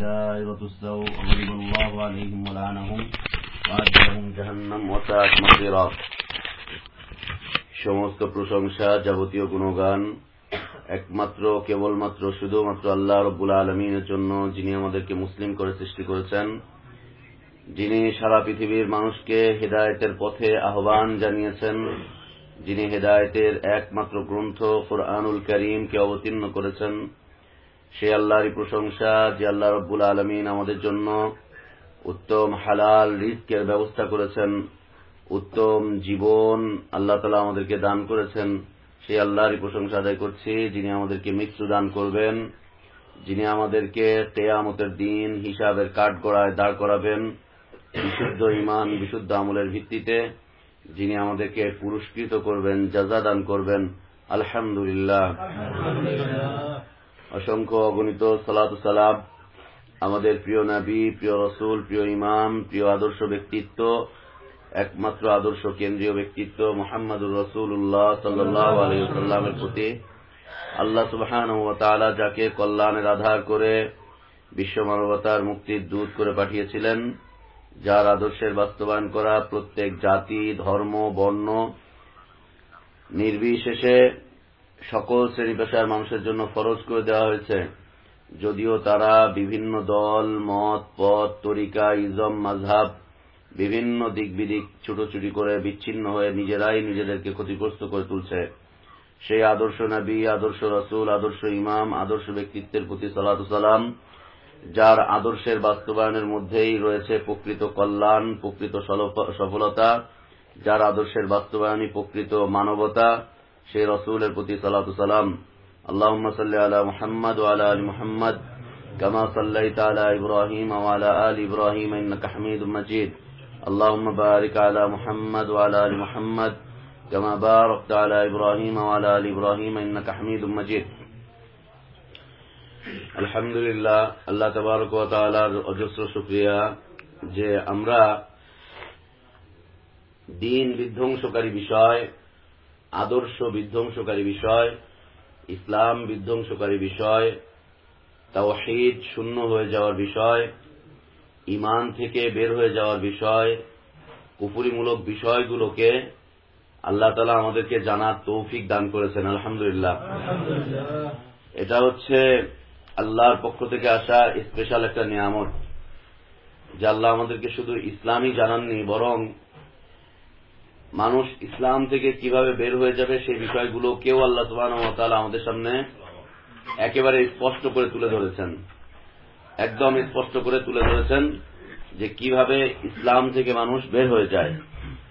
دائرة السوء غضب الله عليهم ولعنهم وأعد لهم جهنم وساءت مصيرا সমস্ত প্রশংসা যাবতীয় গুণগান একমাত্র কেবলমাত্র শুধুমাত্র আল্লাহ রব্বুল আলমিনের জন্য যিনি আমাদেরকে মুসলিম করে সৃষ্টি করেছেন যিনি সারা পৃথিবীর মানুষকে হেদায়েতের পথে আহ্বান জানিয়েছেন যিনি হেদায়েতের একমাত্র গ্রন্থ কোরআনুল করিমকে অবতীর্ণ করেছেন সে আল্লাহরই প্রশংসা যে আল্লাহ রব্বুল আলমিন আমাদের জন্য উত্তম হালাল রিস্কের ব্যবস্থা করেছেন, উত্তম জীবন আল্লাহ তালা আমাদেরকে দান করেছেন। সেই আল্লাহরই প্রশংসা আদায় করছি, যিনি আমাদেরকে মৃত্যু দান করবেন, যিনি আমাদেরকে তেয়ামতের দিন হিসাবের কাঠগড়ায় দাঁড় করাবেন, বিশুদ্ধ ইমান বিশুদ্ধ আমলের ভিত্তিতে। যিনি আমাদেরকে পুরস্কৃত করবেন যাজা দান করবেন। আলহামদুলিল্লাহ। অসংখ্য অগণিত সালাত সালাম। আমাদের প্রিয় নাবী, প্রিয় রসুল, প্রিয় ইমাম, প্রিয় আদর্শ ব্যক্তিত্ব, একমাত্র আদর্শ কেন্দ্রীয় ব্যক্তিত্ব মোহাম্মদুর রসুল্লাহ সাল্লাহ আলহিসাল্লামের প্রতি। আল্লাহ সুবহান যাকে কল্যাণের আধার করে বিশ্ব মানবতার মুক্তির দূত করে পাঠিয়েছিলেন, যার আদর্শের বাস্তবায়ন করা প্রত্যেক জাতি, ধর্ম, বর্ণ নির্বিশেষে সকল শ্রেণি পেশার মানুষের জন্য ফরজ করে দেওয়া হয়েছে। যদিও তারা বিভিন্ন দল, মত, পথ, তরিকা, ইজম মাঝহাব বিভিন্ন দিক বিদিক ছুটোছুটি করে বিচ্ছিন্ন হয়ে নিজেরাই নিজেদেরকে ক্ষতিগ্রস্ত করে তুলছে। সেই আদর্শ নবী, আদর্শ রসুল, আদর্শ ইমাম, আদর্শ ব্যক্তিত্বের প্রতি সালাম, যার আদর্শের বাস্তবায়নের মধ্যেই রয়েছে প্রকৃত কল্যাণ, প্রকৃত সফলতা, যার আদর্শের বাস্তবায়নই প্রকৃত মানবতা সেই রসুলের প্রতি সালাম আল্লাহ সাল্লি আলা মুহাম্মদ ওয়ালা আলী মুহাম্মদ كما صليت على إبراهيم وعلى آل إبراهيم إنك حميد مجيد اللهم بارك على محمد وعلى آل محمد كما باركت على إبراهيم وعلى آل إبراهيم إنك حميد مجيد আলহামদুলিল্লাহ আল্লাহ তবারক তালার অজস্র শুক্রিয়া যে আমরা দিন বিধ্বংসকারী বিষয় আদর্শ বিধ্বংসকারী বিষয়, ইসলাম বিধ্বংসকারী বিষয়, তাওহিদ শূন্য হয়ে যাওয়ার বিষয় ইমান থেকে বের হয়ে যাওয়ার বিষয় কুপুরিমূলক বিষয়গুলোকে আল্লাহ তালা আমাদেরকে জানার তৌফিক দান করেছেন, আলহামদুলিল্লাহ। এটা হচ্ছে আল্লাহর পক্ষ থেকে আসা স্পেশাল একটা নিয়ামত, যে আল্লাহ আমাদেরকে শুধু ইসলামই জানাননি, বরং মানুষ ইসলাম থেকে কীভাবে বের হয়ে যাবে সেই বিষয়গুলো কেউ আল্লাহ সুবাহ আমাদের সামনে একেবারে স্পষ্ট করে তুলে ধরেছেন। একদম স্পষ্ট করে তুলে ধরেছেন যে কীভাবে ইসলাম থেকে মানুষ বের হয়ে যায়।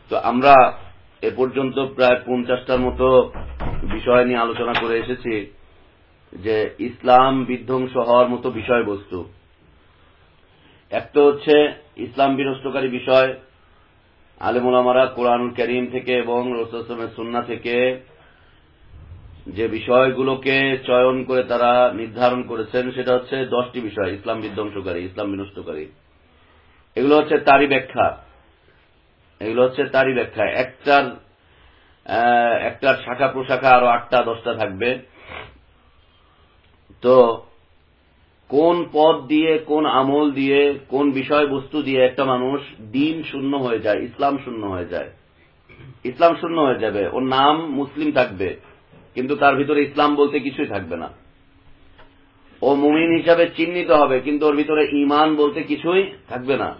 তো আমরা এ পর্যন্ত প্রায় পঞ্চাশটার মতো বিষয় নিয়ে আলোচনা করে এসেছি যে ইসলাম বিধ্বংস হওয়ার মতো বিষয়বস্তু। একটা হচ্ছে ইসলাম বিনষ্টকারী বিষয় আলেমুলামারা কোরআনুল করিম থেকে এবং রসুলের সুন্না থেকে যে বিষয়গুলোকে চয়ন করে তারা নির্ধারণ করেছেন, সেটা হচ্ছে দশটি বিষয়, ইসলাম বিধ্বংসকারী, ইসলাম বিনষ্টকারী। এগুলো হচ্ছে তারই ব্যাখ্যা। এগুলো হচ্ছে তারই ব্যাখ্যা। একটার একটার শাখা প্রশাখা আরও আটটা, দশটা থাকবে। তো কোন পদ দিয়ে, কোন আমল দিয়ে, কোন বিষয়বস্তু দিয়ে একটা মানুষ দিন শূন্য হয়ে যায়, ইসলাম শূন্য হয়ে যায়। ইসলাম শূন্য হয়ে যাবে, ওর নাম মুসলিম থাকবে, কিন্তু তার ভিতরে ইসলাম বলতে কিছুই থাকবে না। ও মুমিন হিসাবে চিহ্নিত হবে, কিন্তু ওর ভিতরে ইমান বলতে কিছুই থাকবে না।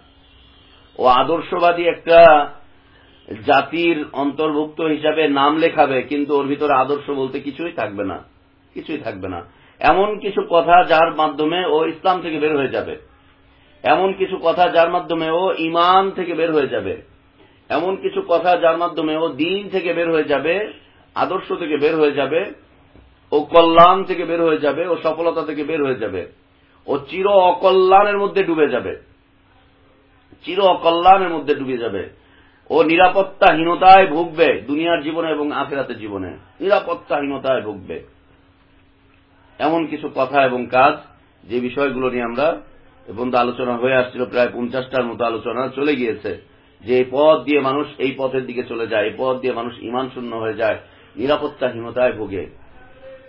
ও আদর্শবাদী একটা জাতির অন্তর্ভুক্ত হিসাবে নাম লেখাবে, কিন্তু ওর ভিতরে আদর্শ বলতে কিছুই থাকবে না, কিছুই থাকবে না। এমন কিছু কথা যার মাধ্যমে ও ইসলাম থেকে বের হয়ে যাবে। এমন কিছু কথা যার মাধ্যমে ও ইমান থেকে বের হয়ে যাবে। এমন কিছু কথা যার মাধ্যমে ও দিন থেকে বের হয়ে যাবে, আদর্শ থেকে বের হয়ে যাবে, ও কল্যাণ থেকে বের হয়ে যাবে, ও সফলতা থেকে বের হয়ে যাবে, ও চির অকল্যাণের মধ্যে ডুবে যাবে। চির অকল্যাণের মধ্যে ডুবে যাবে। ও নিরাপত্তাহীনতায় ভুগবে দুনিয়ার জীবনে এবং আখেরাতের জীবনে। নিরাপত্তাহীনতায় ভুগবে। এমন কিছু কথা এবং কাজ যে বিষয়গুলো নিয়ে আমরা বন্ধু আলোচনা হয়ে আসছিল, প্রায় পঞ্চাশটার মতো আলোচনা চলে গিয়েছে, যে এই পথ দিয়ে মানুষ এই পথের দিকে চলে যায়, এই পথ দিয়ে মানুষ ইমান শূন্য হয়ে যায়, নিরাপত্তাহীনতায় ভোগে।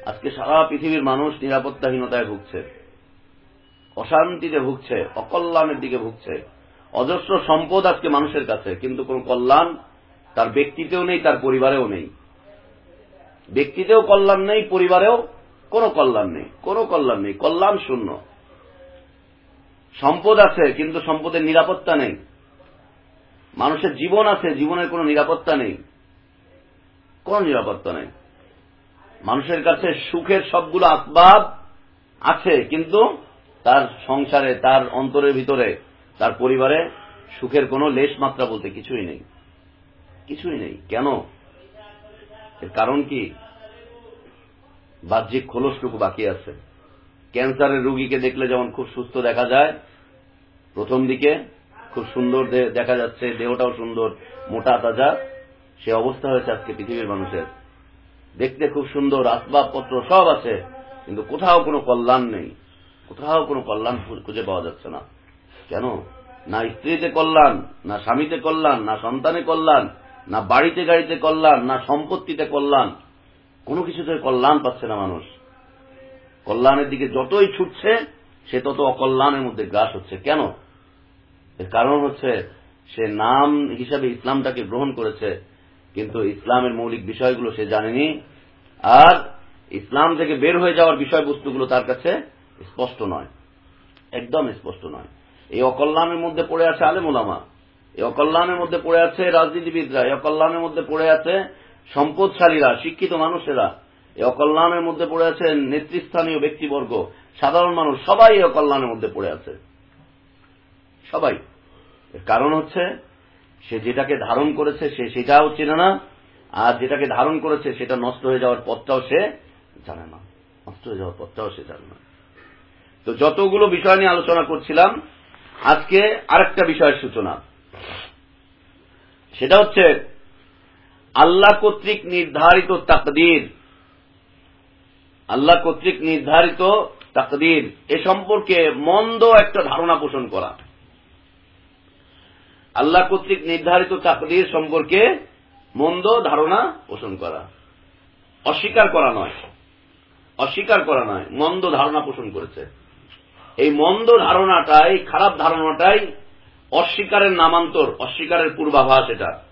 আজকে সারা পৃথিবীর মানুষ নিরাপত্তাহীনতায় ভুগছে, অশান্তিতে ভুগছে, অকল্যাণের দিকে ভুগছে। অজস্র সম্পদ আজকে মানুষের কাছে, কিন্তু কোন কল্যাণ তার ব্যক্তিতেও নেই, তার পরিবারেও নেই। ব্যক্তিতেও কল্যাণ নেই, পরিবারেও কোনো কল্যাণ নেই, কোনো কল্যাণ নেই। কল্যাণ শূন্য। সম্পদ আছে, কিন্তু সম্পদের নিরাপত্তা নেই। মানুষের জীবন আছে, জীবনের কোনো নিরাপত্তা নেই। কোন নিরাপত্তা নেই। মানুষের কাছে সুখের সবগুলো আসবাব আছে, কিন্তু তার সংসারে, তার অন্তরের ভিতরে, তার পরিবারে সুখের কোনো লেশ মাত্রা বলতে কিছুই নেই। কিছুই নেই। কেন? এর কারণ কি? বাহ্যিক খোলসটুকু বাকি আছে। ক্যান্সারের রুগীকে দেখলে যেমন খুব সুস্থ দেখা যায়, প্রথম দিকে খুব সুন্দর দেখা যাচ্ছে, দেহটাও সুন্দর, মোটা, তাজা। সে অবস্থা হয়েছে আজকে পৃথিবীর মানুষের। দেখতে খুব সুন্দর, আসবাবপত্র সব আছে, কিন্তু কোথাও কোনো কল্যাণ নেই। কোথাও কোনো কল্যাণ খুঁজে পাওয়া যাচ্ছে না। কেন? না স্ত্রীতে কল্যাণ, না স্বামীতে কল্যাণ, না সন্তানে কল্যাণ, না বাড়িতে গাড়িতে কল্যাণ, না সম্পত্তিতে কল্যাণ। কোনো কিছুতে কল্যাণ পাচ্ছে না মানুষ। কল্যাণের দিকে যতই ছুটছে, সে তত অকল্যাণের মধ্যে গ্রাস হচ্ছে। কেন? এর কারণ হচ্ছে, সে নাম হিসাবে ইসলামটাকে গ্রহণ করেছে, কিন্তু ইসলামের মৌলিক বিষয়গুলো সে জানেনি। আর ইসলাম থেকে বের হয়ে যাওয়ার বিষয়বস্তুগুলো তার কাছে স্পষ্ট নয়। একদম স্পষ্ট নয়। এই অকল্যাণের মধ্যে পড়ে আছে আলেমুলামা এই অকল্যাণের মধ্যে পড়ে আছে রাজনীতিবিদরা। এই অকল্যাণের মধ্যে পড়ে আছে সম্পদশালীরা, শিক্ষিত মানুষেরা এই অকল্যাণের মধ্যে পড়ে আছে নেতৃস্থানীয় ব্যক্তিবর্গ, সাধারণ মানুষ, সবাই এই অকল্যাণের মধ্যে পড়ে আছে। সবাই। এর কারণ হচ্ছে, সে যেটাকে ধারণ করেছে, সে সেটাও চেনে না, আর যেটাকে ধারণ করেছে, সেটা নষ্ট হয়ে যাওয়ার পথটাও সে জানে না। নষ্ট হয়ে যাওয়ার পথটাও সে জানে না। তো যতগুলো বিষয় নিয়ে আলোচনা করছিলাম, আজকে আরেকটা বিষয়ের সূচনা। সেটা হচ্ছে আল্লাহ কর্তৃক নির্ধারিত তাকদির। আল্লাহ কর্তৃক নির্ধারিত তাকদির। এ সম্পর্কে মন্দ একটা ধারণা পোষণ করা। আল্লাহ কর্তৃক নির্ধারিত তাকদির সম্পর্কে মন্দ ধারণা পোষণ করা। অস্বীকার করা নয়। অস্বীকার করা নয়, মন্দ ধারণা পোষণ করেছে। এই মন্দ ধারণাটাই, খারাপ ধারণাটাই অস্বীকারের নামান্তর, অস্বীকারের পূর্বাভাস এটা।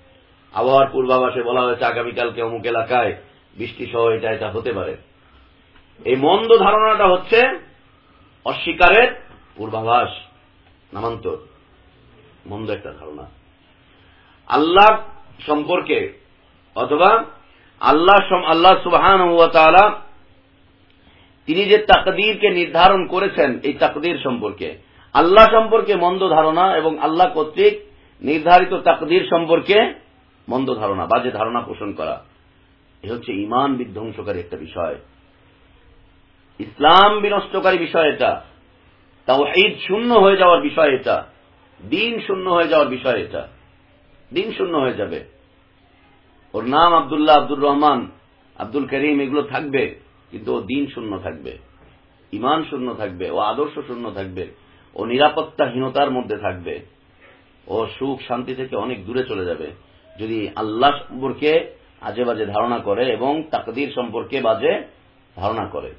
আবহাওয়ার পূর্বাভাসে বলা হয়েছে আগামীকালকে অমুক এলাকায় বৃষ্টি সহ এটা এটা হতে পারে। এই মন্দ ধারণাটা হচ্ছে অস্বীকারের পূর্বাভাস, নামান্তর। মন্দ একটা ধারণা। আল্লাহ সম্পর্কে অথবা আল্লাহ আল্লাহ সুবাহান তিনি যে তাকদীরকে নির্ধারণ করেছেন, এই তাকদীর সম্পর্কে। আল্লাহ সম্পর্কে মন্দ ধারণা এবং আল্লাহ কর্তৃক নির্ধারিত তাকদীর সম্পর্কে মন্দ ধারণা, বাজে ধারণা পোষণ করা, এ হচ্ছে ইমান বিধ্বংসকারী একটা বিষয়। ইসলাম বিনষ্টকারী বিষয় এটা। তাও ঈদ শূন্য হয়ে যাওয়ার বিষয় এটা। দিন শূন্য হয়ে যাওয়ার বিষয় এটা। দিন শূন্য হয়ে যাবে। ওর নাম আবদুল্লাহ আব্দুর রহমান, আব্দুল করিম, এগুলো থাকবে, কিন্তু ও দিন শূন্য থাকবে। ইমান শূন্য থাকবে, ও আদর্শ শূন্য থাকবে, ও নিরাপত্তাহীনতার মধ্যে থাকবে। ও সুখ শান্তি থেকে অনেক দূরে চলে যাবে। যদি আল্লাহ সম্পর্কে আজে বাজে ধারণা করে এবং তাকদির সম্পর্কে বাজে ধারণা করে।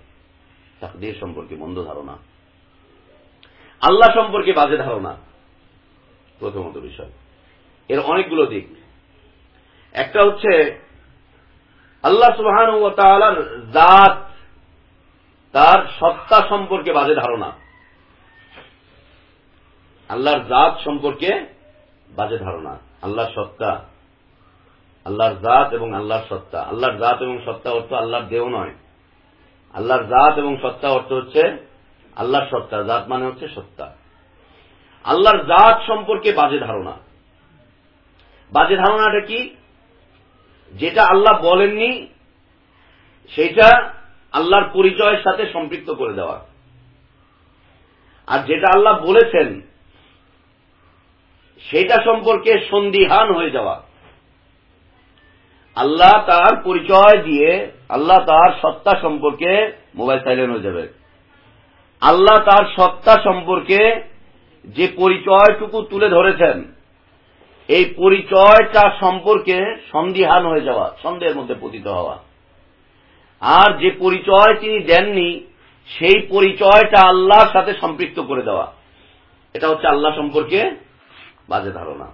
তাকদির সম্পর্কে মন্দ ধারণা। আল্লাহ সম্পর্কে বাজে ধারণা। প্রথমত বিষয়। এর অনেকগুলো দিক। একটা হচ্ছে আল্লাহ সুবাহান ও তালার জাত, তার সত্তা সম্পর্কে বাজে ধারণা। আল্লাহর জাত সম্পর্কে বাজে ধারণা। আল্লাহর সত্তা। আল্লাহর জাত এবং আল্লাহর সত্তা। আল্লাহর জাত এবং সত্তা অর্থ আল্লাহর দেহ নয়। আল্লাহর জাত এবং সত্তা অর্থ হচ্ছে আল্লাহর সত্তা। জাত মানে হচ্ছে সত্তা। আল্লাহর জাত সম্পর্কে বাজে ধারণা। বাজে ধারণাটা কি? যেটা আল্লাহ বলেননি, সেটা আল্লাহর পরিচয়ের সাথে সম্পৃক্ত করে দেওয়া। আর যেটা আল্লাহ বলেছেন, সেটা সম্পর্কে সন্দিহান হয়ে যাওয়া। আল্লাহ তার পরিচয় দিয়ে আল্লাহ তার সত্তা সম্পর্কে মোবাইল সাইলেন্ট হয়ে যাবে। আল্লাহ তার সত্তা সম্পর্কে যে পরিচয়টুকু তুলে ধরেছেন, এই পরিচয়টা সম্পর্কে সন্দিহান হয়ে যাওয়া, সন্দেহের মধ্যে পতিত হওয়া। আর যে পরিচয় তিনি দেননি, সেই পরিচয়টা আল্লাহর সাথে সম্পৃক্ত করে দেওয়া। এটা হচ্ছে আল্লাহ সম্পর্কে বাজে ধারণা।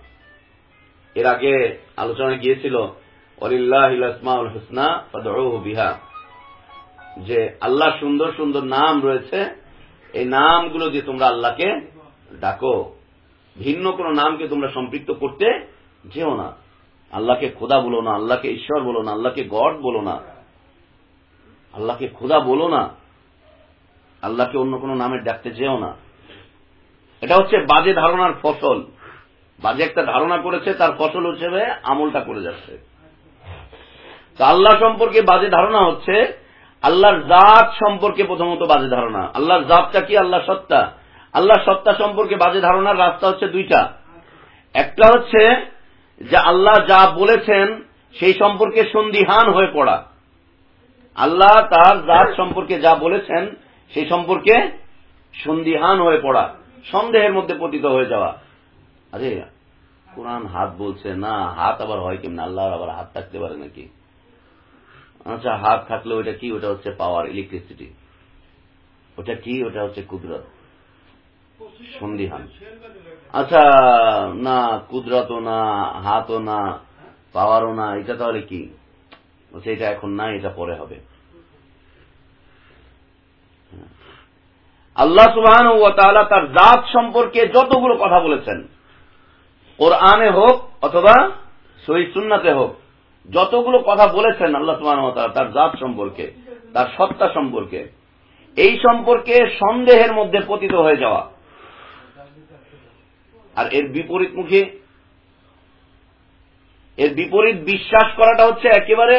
এর আগে আলোচনা গিয়েছিল যে আল্লাহ সুন্দর সুন্দর নাম রয়েছে, এই নামগুলো দিয়ে তোমরা আল্লাহকে ডাকো। ভিন্ন কোন নামকে তোমরা সম্পৃক্ত করতে যেও না। আল্লাহকে খোদা বলো না, আল্লাহকে ঈশ্বর বলো না, আল্লাহকে গড বলো না। আল্লাহকে খোদা বলো না, আল্লাহকে অন্য কোনো নামে ডাকতে যেও না। এটা হচ্ছে বাজে ধারণার ফসল। বাজে একটা ধারণা করেছে, তার ফসল হিসেবে আমলটা করে যাচ্ছে। তো আল্লাহ সম্পর্কে বাজে ধারণা হচ্ছে, আল্লাহর জাত সম্পর্কে প্রথমত বাজে ধারণা। আল্লাহর জাতটা কি? আল্লাহ সত্তা। আল্লাহ সত্তা সম্পর্কে বাজে ধারণার রাস্তা হচ্ছে দুইটা। একটা হচ্ছে যে আল্লাহ যা বলেছেন, সেই সম্পর্কে সন্দিহান হয়ে পড়া। আল্লাহ তার জাত সম্পর্কে যা বলেছেন, সেই সম্পর্কে সন্দিহান হয়ে পড়া। সন্দেহের মধ্যে পতিত হয়ে যাওয়া। আরে, কোরআন হাত বলছে, না, হাত আবার হয় কেমন? আল্লাহর আবার হাত থাকতে পারে নাকি? আচ্ছা হাত থাকলে ওটা কি? ওটা হচ্ছে পাওয়ার ইলেকট্রিসিটি ওটা কি? ওটা হচ্ছে কুদরত। সন্দিহান। আচ্ছা না, কুদরতও না, হাতও না পাওয়ারও না, এটা তাহলে কি? বলছে এটা এখন না এটা পরে হবে। আল্লাহ সুবাহান ও তাআলা তার জাত সম্পর্কে যতগুলো কথা বলেছেন, কোরআনে হোক অথবা সহি সুন্নাতে হোক যতগুলো কথা বলেছেন আল্লাহ সুবাহান তার জাত সম্পর্কে, তার সত্তা সম্পর্কে, এই সম্পর্কে সন্দেহের মধ্যে পতিত হয়ে যাওয়া আর এর বিপরীতমুখী, এর বিপরীত বিশ্বাস করাটা হচ্ছে একেবারে।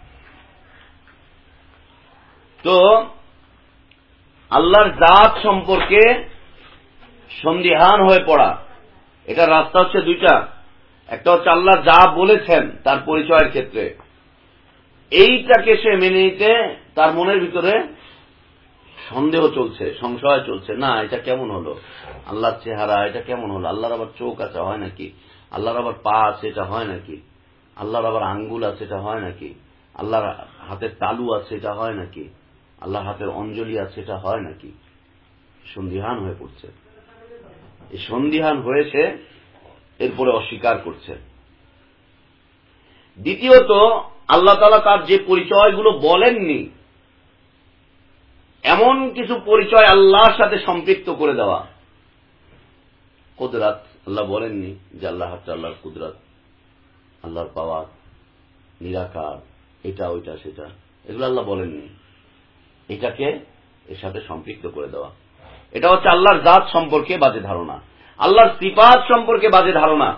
তো আল্লাহর জাত সম্পর্কে সন্দিহান হয়ে পড়া। এটা রাস্তা হচ্ছে দুইটা। একটা হচ্ছে আল্লাহ যা বলেছেন তার পরিচয়ের ক্ষেত্রে। এইটাকে সে মেনে নিতে তার মনের ভিতরে সন্দেহ চলছে, সংশয় চলছে। না, এটা কেমন হলো? আল্লাহর চেহারা, এটা কেমন হলো? আল্লাহর আবার চোখ আছে, হয় নাকি? আল্লাহর আবার পা আছে, এটা হয় নাকি? আল্লাহর আবার আঙ্গুল আছে, এটা হয় নাকি? আল্লাহর হাতের তালু আছে, এটা হয় নাকি? আল্লাহর হাতের অঞ্জলি আছে এটা হয় নাকি? সন্দিহান হয়ে পড়ছে। এই সন্দিহান হয়েছে, এরপরে অস্বীকার করছে। দ্বিতীয়ত, আল্লাহ তালা তার যে পরিচয়গুলো বলেননি, এমন কিছু পরিচয় আল্লাহর সাথে সম্পৃক্ত করে দেওয়া। কুদরাত, আল্লাহ বলেননি যে আল্লাহ হাতে আল্লাহর কুদরাত, আল্লাহর পাওয়ার নিরাকার, এটা, ওইটা, সেটা। এগুলো আল্লাহ বলেননি। এটাকে এর সাথে সম্পৃক্ত করে দেওয়া। এটা হচ্ছে আল্লাহর জাত সম্পর্কে বাজে ধারণা। আল্লাহর সিপাত সম্পর্কে বাজে ধারণা।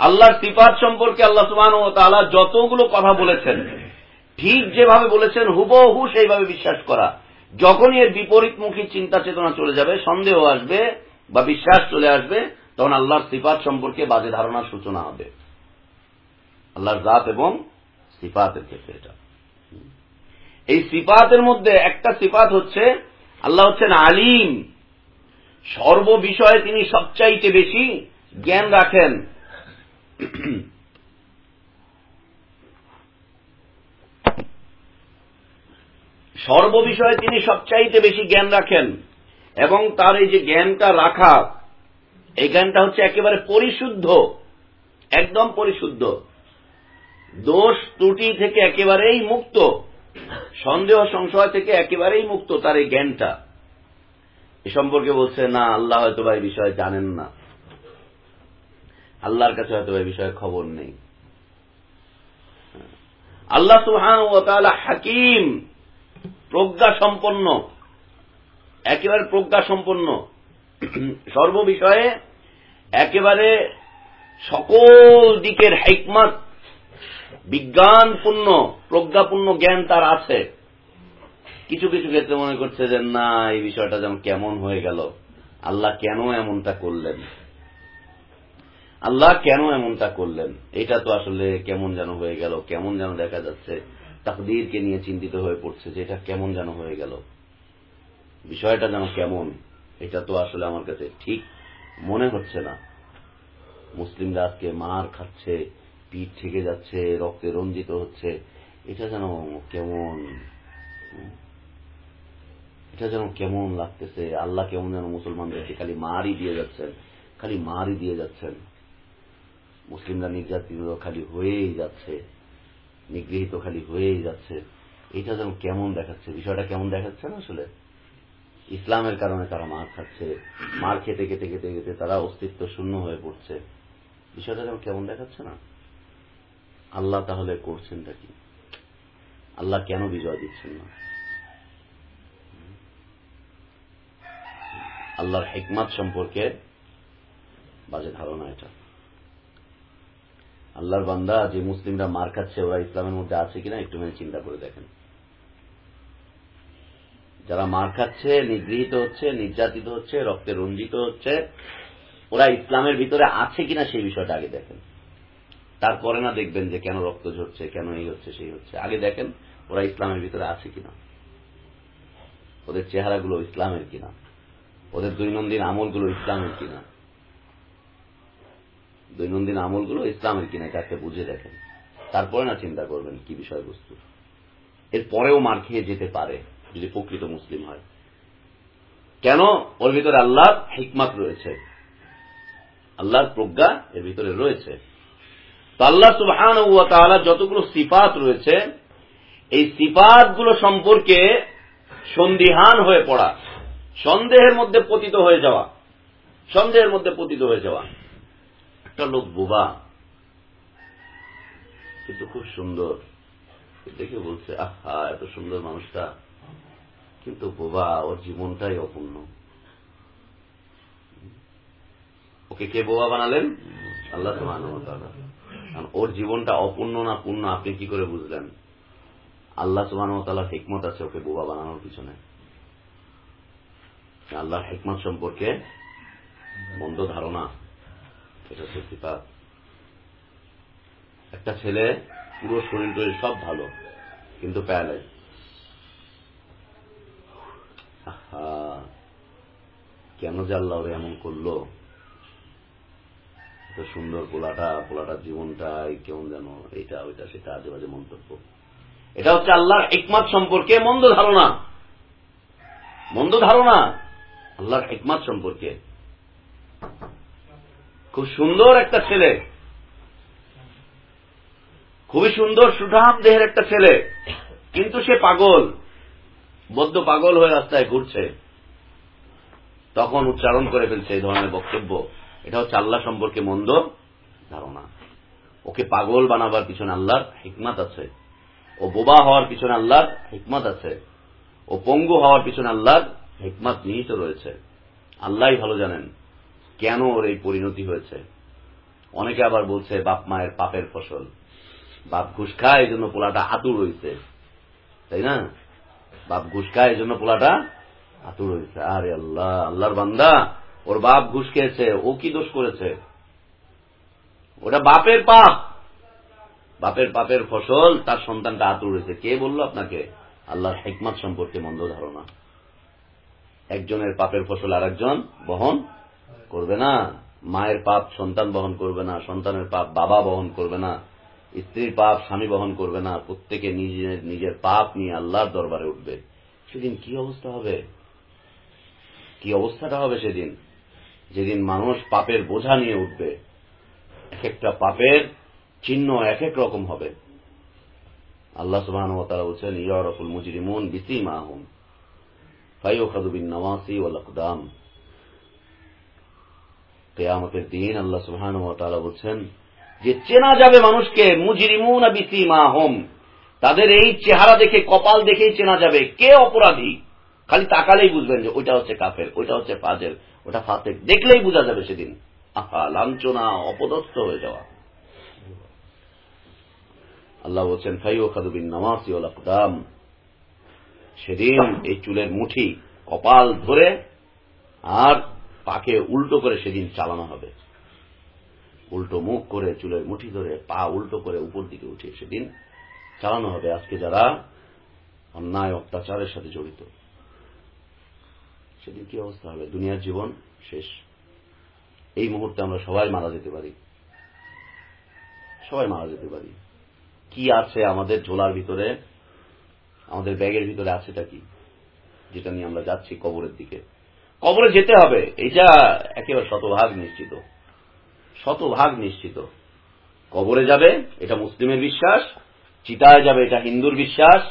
আল্লাহর সিপাত সম্পর্কে আল্লাহ সুমান ও তালা যতগুলো কথা বলেছেন, ঠিক যেভাবে বলেছেন, হুবহু সেইভাবে বিশ্বাস করা। যখনই এর বিপরীতমুখী চিন্তা চেতনা চলে যাবে, সন্দেহ আসবে বা বিশ্বাস চলে আসবে, তখন আল্লাহর সিপাত সম্পর্কে বাজে ধারণার সূচনা হবে। আল্লাহর জাত এবং সিপাতের ক্ষেত্রে এটা। এই সিপাতের মধ্যে একটা সিপাত হচ্ছে, আল্লাহ হচ্ছেন আলিম। সর্ব বিষয়ে তিনি সবচাইতে বেশি জ্ঞান রাখেন। সর্ব বিষয়ে তিনি সবচাইতে বেশি জ্ঞান রাখেন এবং তার এই যে জ্ঞানটা রাখা, এই জ্ঞানটা হচ্ছে একেবারে পরিশুদ্ধ, একদম পরিশুদ্ধ। দোষ ত্রুটি থেকে একেবারেই মুক্ত। সন্দেহ সংশয় থেকে একেবারেই মুক্ত তার এই জ্ঞানটা। এ সম্পর্কে বলছে, না, আল্লাহ হয়তো এই বিষয়ে জানেন না। আল্লাহর কাছে হয়তো এই বিষয়ে খবর নেই। আল্লাহ সুহান ও তালা হাকিম, প্রজ্ঞা সম্পন্ন, একেবারে প্রজ্ঞা সম্পন্ন। সর্ববিষয়ে একেবারে সকল দিকের হেকমত বিজ্ঞানপূর্ণ, প্রজ্ঞাপূর্ণ জ্ঞান তার আছে। কিছু কিছু ক্ষেত্রে মনে করছে যে, না, এই বিষয়টা যেমন কেমন হয়ে গেল। আল্লাহ কেন এমনটা করলেন? আল্লাহ কেন এমনটা করলেন? এটা তো আসলে কেমন যেন হয়ে গেল, কেমন যেন দেখা যাচ্ছে। তাকদীরকে নিয়ে চিন্তিত হয়ে পড়ছে যে, এটা কেমন যেন হয়ে গেল। বিষয়টা যেন কেমন, এটা তো আসলে আমার কাছে ঠিক মনে হচ্ছে না। মুসলিমরা আজকে মার খাচ্ছে পিঠ থেকে যাচ্ছে, রক্তে রঞ্জিত হচ্ছে, এটা যেন কেমন এটা যেন কেমন লাগতেছে, আল্লাহ কেমন যেন মুসলমানদেরকে খালি মারই দিয়ে যাচ্ছেন, খালি মারই দিয়ে যাচ্ছেন। মুসলিমরা নির্যাতিত খালি হয়েই যাচ্ছে, নিগৃহীত খালি হয়েই যাচ্ছে। এটা যেন কেমন দেখাচ্ছে, বিষয়টা কেমন দেখাচ্ছে না আসলে? ইসলামের কারণে তারা মার খাচ্ছে, মার খেতে খেতে খেতে খেতে তারা অস্তিত্ব শূন্য হয়ে পড়ছে। বিষয়টা যেন কেমন দেখাচ্ছে না? আল্লাহ তাহলে করছেনটা কি? আল্লাহ কেন বিজয় দিচ্ছেন না? আল্লাহর হেকমাত সম্পর্কে বাজে ধারণা এটা। আল্লাহর বান্দা যে মুসলিমরা মার খাচ্ছে, ওরা ইসলামের মধ্যে আছে কিনা একটু একটুখানি চিন্তা করে দেখেন। যারা মার খাচ্ছে, নিগৃহীত হচ্ছে, নির্যাতিত হচ্ছে, রক্তে রঞ্জিত হচ্ছে, ওরা ইসলামের ভিতরে আছে কিনা সেই বিষয়টা আগে দেখেন। তারপরে না দেখবেন যে কেন রক্ত ঝরছে, কেন এই হচ্ছে, সেই হচ্ছে। আগে দেখেন ওরা ইসলামের ভিতরে আছে কিনা। ওদের চেহারাগুলো ইসলামের কিনা। ওদের দৈনন্দিন আমলগুলো ইসলামের কিনা। দৈনন্দিন আমলগুলো ইসলামের কিনা এটাকে বুঝে দেখেন। তারপরে না চিন্তা করবেন কি বিষয়বস্তু। এর পরেও মার খেয়ে যেতে পারে, যদি প্রকৃত মুসলিম হয়। কেন? ওর ভিতরে আল্লাহর হিকমাত রয়েছে। আল্লাহর প্রজ্ঞা এর ভিতরে রয়েছে। তো আল্লাহ সুবহান যতগুলো সিফাত রয়েছে, এই সিফাতগুলো সম্পর্কে সন্দিহান হয়ে পড়া, সন্দেহের মধ্যে পতিত হয়ে যাওয়া, সন্দেহের মধ্যে পতিত হয়ে যাওয়া। একটা লোক বোবা, কিন্তু খুব সুন্দর। দেখে বলছে, আহা, এত সুন্দর মানুষটা। কিন্তু বোবা, ওর জীবনটাই অপূর্ণ। ওকে কে বোবা বানালেন? আল্লাহ কারণ ওর জীবনটা অপূর্ণ না পূর্ণ আপনি কি করে বুঝলেন? আল্লাহ সুবাহ হিকমত আছে ওকে বোবা বানানোর পিছনে। আল্লাহর হেকমত সম্পর্কে মন্দ ধারণা, এটা সিফাত একটা ছেলে, পুরো শরীর টরীর সব ভালো, কিন্তু প্যারালাইজ কেন যে আল্লাহ এমন করল? সুন্দর পোলাটা, পোলাটার জীবনটাই কেমন যেন এটা, ওইটা, সেটা আজে বাজে মন্তব্য। এটা হচ্ছে আল্লাহর একমাত সম্পর্কে মন্দ ধারণা। মন্দ ধারণা? আল্লাহর একমাত সম্পর্কে। খুব সুন্দর একটা ছেলে। খুবই সুন্দর, সুঠাম দেহের একটা ছেলে। কিন্তু সে পাগল। বদ্ধ পাগল হয়ে রাস্তায় ঘুরছে। তখন উচ্চারণ করে ফেলছে এই ধরনের বক্তব্য। এটা হচ্ছে আল্লাহ সম্পর্কে মন্দ ধারণা। ওকে পাগল বানাবার পিছনে আল্লাহর হিকমাত আছে। ও বোবা হওয়ার পিছনে আল্লাহর হিকমত আছে। ও পঙ্গু হওয়ার পিছনে আল্লাহর হিকমত নিহিত রয়েছে। আল্লাহ ভালো জানেন কেন ওর এই পরিণতি হয়েছে। অনেকে আবার বলছে, বাপ মায়ের পাপের ফসল। বাপ ঘুষ খায় এই জন্য পোলাটা আতুর হয়েছে তাই না? বাপ ঘুষ খায় এই জন্য পোলাটা আতুর হয়েছে আরে আল্লাহ, আল্লাহর বান্দা। ওর বাপ ঘুষ খেয়েছে, ও কি দোষ করেছে? ওটা বাপের পাপ। বাপের পাপের ফসল তার সন্তানটা আতুর হয়েছে কে বলল আপনাকে? আল্লাহর হেকমত সম্পর্কে মন্দ ধারণা। একজনের পাপের ফসল আর একজন বহন করবে না। মায়ের পাপ সন্তান বহন করবে না, সন্তানের পাপ বাবা বহন করবে না, স্ত্রীর পাপ স্বামী বহন করবে না, প্রত্যেকে নিজের নিজের পাপ নিয়ে আল্লাহর দরবারে উঠবে। সেদিন কি অবস্থা হবে? কি অবস্থাটা হবে সেদিন? যেদিন মানুষ পাপের বোঝা নিয়ে উঠবে এক একটা পাপের চিহ্ন এক এক রকম হবে। আল্লাহ সুবাহ বলছেন ইয়ারফুল মুজরিমুন বিসি মাহুম ফাইখাদুবিন নওয়াসি ওয়াল আকদাম। কেয়ামতের দিন আল্লাহ সুবহান বলছেন, যে চেনা যাবে মানুষকে, মুজরিমুন বিসি মাহুম, তাদের এই চেহারা দেখে, কপাল দেখেই চেনা যাবে। কে অপরাধী? খালি তাকালেই বুঝবেন যে ওইটা হচ্ছে কাফের, ওইটা হচ্ছে ফাজের। ওটা ফাতেক দেখলেই বোঝা যাবে সেদিন। আহা লাঞ্ছনা অপদস্থ হয়ে যাওয়া। আল্লাহ বলছেন ফাইও খাদুবিন নামাসি ওল সেদিন এই চুলের মুঠি কপাল ধরে আর পাকে উল্টো করে সেদিন চালানো হবে। উল্টো মুখ করে চুলের মুঠি ধরে পা উল্টো করে উপর দিকে উঠে সেদিন চালানো হবে। আজকে যারা অন্যায় অত্যাচারের সাথে জড়িত। সেদিন কি অবস্থা হবে? দুনিয়ার জীবন শেষ। এই মুহূর্তে আমরা সবাই মারা যেতে পারি। সবাই মারা যেতে পারি। কি আছে আমাদের ঝোলার ভিতরে? আমাদের ব্যাগের ভিতরে আছেটা কি? যেটা নিয়ে আমরা যাচ্ছি কবরের দিকে। কবরে যেতে হবে। এটা একেবারে শতভাগ নিশ্চিত। শতভাগ নিশ্চিত। কবরে যাবে, এটা মুসলিমের বিশ্বাস। চিতায় যাবে, এটা হিন্দুর বিশ্বাস।